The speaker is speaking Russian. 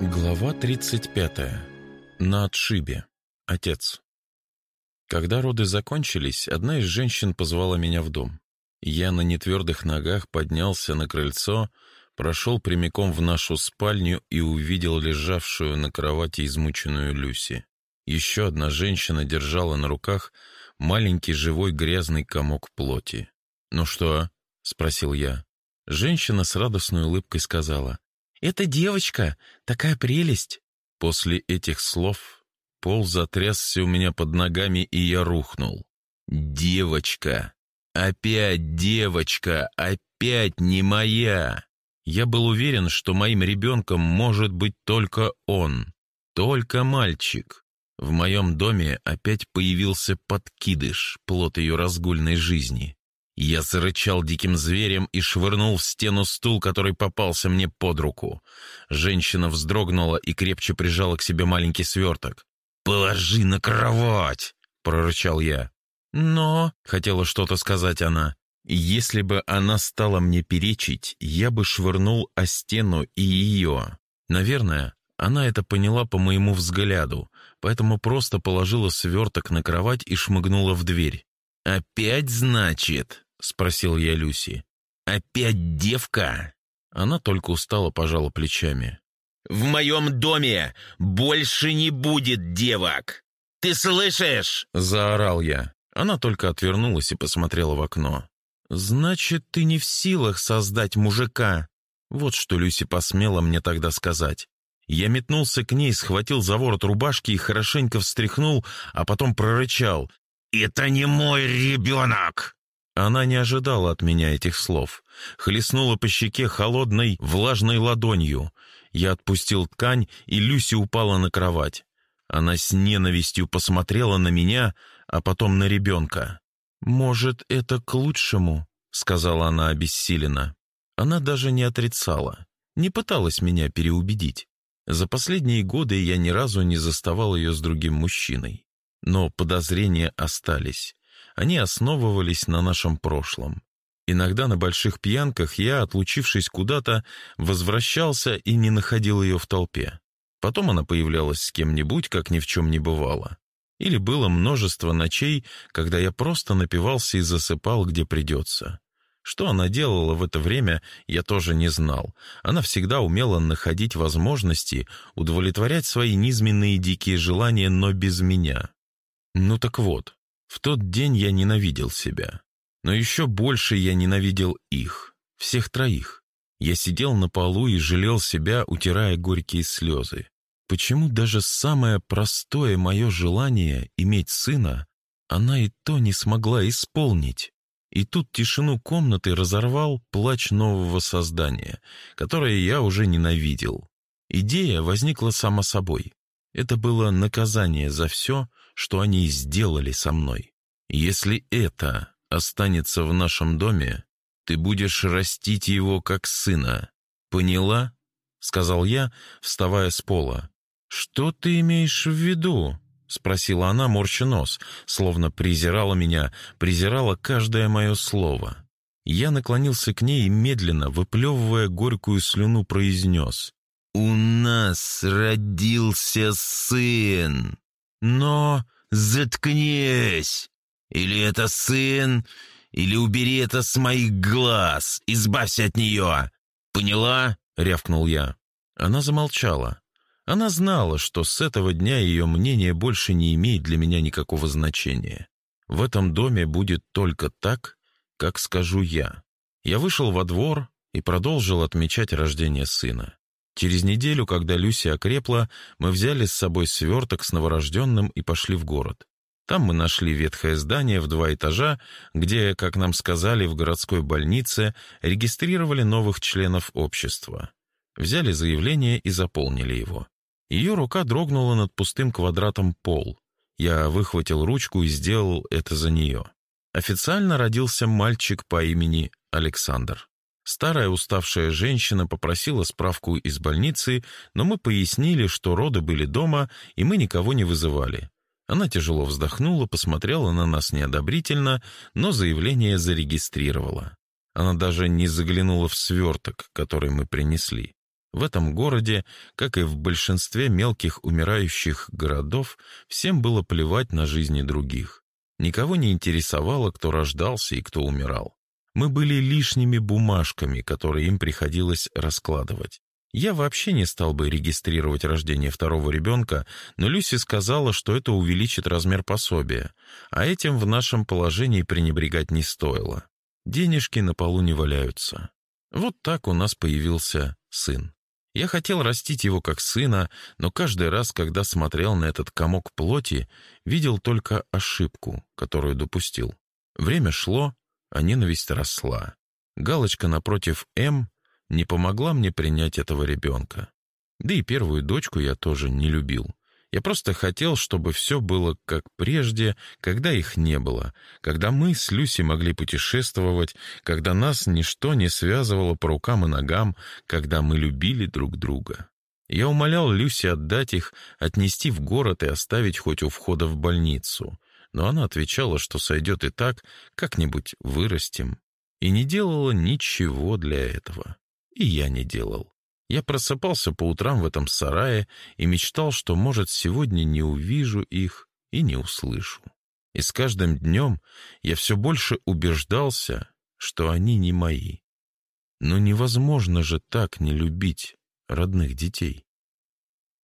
Глава 35. На отшибе. Отец. Когда роды закончились, одна из женщин позвала меня в дом. Я на нетвердых ногах поднялся на крыльцо, прошел прямиком в нашу спальню и увидел лежавшую на кровати измученную Люси. Еще одна женщина держала на руках маленький живой грязный комок плоти. «Ну что?» — спросил я. Женщина с радостной улыбкой сказала. «Это девочка, такая прелесть!» После этих слов пол затрясся у меня под ногами, и я рухнул. «Девочка! Опять девочка! Опять не моя!» Я был уверен, что моим ребенком может быть только он, только мальчик. В моем доме опять появился подкидыш, плод ее разгульной жизни. Я зарычал диким зверем и швырнул в стену стул, который попался мне под руку. Женщина вздрогнула и крепче прижала к себе маленький сверток. «Положи на кровать!» — прорычал я. «Но...» — хотела что-то сказать она. «Если бы она стала мне перечить, я бы швырнул о стену и ее. Наверное, она это поняла по моему взгляду, поэтому просто положила сверток на кровать и шмыгнула в дверь. «Опять, значит?» — спросил я Люси. «Опять девка?» Она только устало пожала плечами. «В моем доме больше не будет девок! Ты слышишь?» — заорал я. Она только отвернулась и посмотрела в окно. «Значит, ты не в силах создать мужика?» Вот что Люси посмела мне тогда сказать. Я метнулся к ней, схватил за ворот рубашки и хорошенько встряхнул, а потом прорычал. «Это не мой ребенок!» Она не ожидала от меня этих слов. Хлестнула по щеке холодной, влажной ладонью. Я отпустил ткань, и Люси упала на кровать. Она с ненавистью посмотрела на меня, а потом на ребенка. «Может, это к лучшему?» — сказала она обессиленно. Она даже не отрицала, не пыталась меня переубедить. За последние годы я ни разу не заставал ее с другим мужчиной. Но подозрения остались они основывались на нашем прошлом. Иногда на больших пьянках я, отлучившись куда-то, возвращался и не находил ее в толпе. Потом она появлялась с кем-нибудь, как ни в чем не бывало. Или было множество ночей, когда я просто напивался и засыпал, где придется. Что она делала в это время, я тоже не знал. Она всегда умела находить возможности удовлетворять свои низменные дикие желания, но без меня. Ну так вот, в тот день я ненавидел себя. Но еще больше я ненавидел их, всех троих. Я сидел на полу и жалел себя, утирая горькие слезы. Почему даже самое простое мое желание иметь сына она и то не смогла исполнить? И тут тишину комнаты разорвал плач нового создания, которое я уже ненавидел. Идея возникла сама собой. Это было наказание за все, что они сделали со мной. Если это останется в нашем доме, ты будешь растить его как сына. Поняла?» — сказал я, вставая с пола. «Что ты имеешь в виду?» — спросила она, морща нос, словно презирала меня, презирала каждое мое слово. Я наклонился к ней и медленно, выплевывая горькую слюну, произнес. «У нас родился сын!» «Но...» «Заткнись! Или это сын, или убери это с моих глаз, избавься от нее! Поняла?» — рявкнул я. Она замолчала. Она знала, что с этого дня ее мнение больше не имеет для меня никакого значения. В этом доме будет только так, как скажу я. Я вышел во двор и продолжил отмечать рождение сына. Через неделю, когда Люси окрепла, мы взяли с собой сверток с новорожденным и пошли в город. Там мы нашли ветхое здание в два этажа, где, как нам сказали, в городской больнице регистрировали новых членов общества. Взяли заявление и заполнили его. Ее рука дрогнула над пустым квадратом пол. Я выхватил ручку и сделал это за нее. Официально родился мальчик по имени Александр. Старая уставшая женщина попросила справку из больницы, но мы пояснили, что роды были дома, и мы никого не вызывали. Она тяжело вздохнула, посмотрела на нас неодобрительно, но заявление зарегистрировала. Она даже не заглянула в сверток, который мы принесли. В этом городе, как и в большинстве мелких умирающих городов, всем было плевать на жизни других. Никого не интересовало, кто рождался и кто умирал. Мы были лишними бумажками, которые им приходилось раскладывать. Я вообще не стал бы регистрировать рождение второго ребенка, но Люси сказала, что это увеличит размер пособия, а этим в нашем положении пренебрегать не стоило. Денежки на полу не валяются. Вот так у нас появился сын. Я хотел растить его как сына, но каждый раз, когда смотрел на этот комок плоти, видел только ошибку, которую допустил. Время шло, а ненависть росла. Галочка напротив «М» не помогла мне принять этого ребенка. Да и первую дочку я тоже не любил. Я просто хотел, чтобы все было как прежде, когда их не было, когда мы с Люси могли путешествовать, когда нас ничто не связывало по рукам и ногам, когда мы любили друг друга. Я умолял Люси отдать их, отнести в город и оставить хоть у входа в больницу, но она отвечала, что сойдет и так, как-нибудь вырастем, и не делала ничего для этого. И я не делал. Я просыпался по утрам в этом сарае и мечтал, что, может, сегодня не увижу их и не услышу. И с каждым днем я все больше убеждался, что они не мои. Но невозможно же так не любить родных детей.